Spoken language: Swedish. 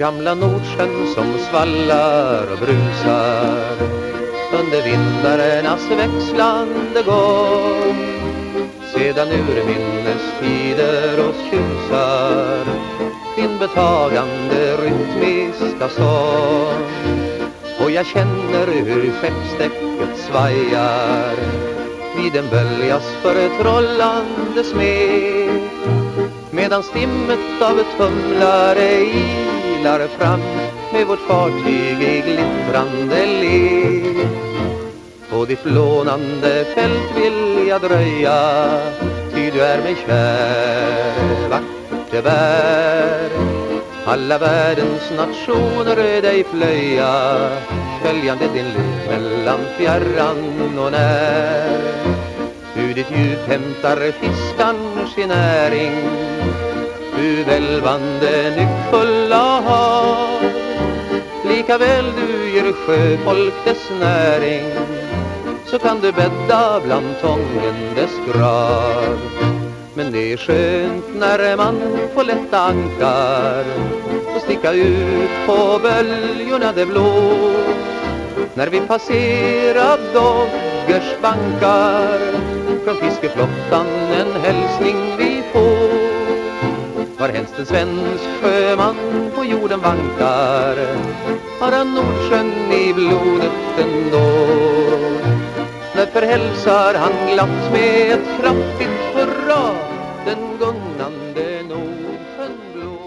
Gamla Nordsjön som svallar och brusar. Under vindarnas växlande gång. Sedan urminnes tider oss tjusar. Din betagande rytmiska sång. Och jag känner hur skeppsdäcket svajar. Vid en böljas förtrollande smek Medan stimmet av tumlare i seglar fram Med vårt fartyg i glittrande led. På ditt lånande fält vill jag dröja Ty du är mig kär, vackert bär Alla världens nationer dig plöja Följande din lek mellan fjärran och när. Ur ditt djup hämtar fiskan sin näring du välvande nyckfulla hav. Lika väl du ger sjöfolk dess näring Så kan du bädda bland tången dess grav. Men det är skönt när man får lätta ankar Och sticka ut på böljorna det blå När vi passerar Doggers bankar Från fiskeflottan en hälsning vi varhelst en svensk sjöman på jorden vankar har han Nordsjön i blodet ändå. Därför hälsar han glatt med ett kraftigt hurra den gungande Nordsjön blå.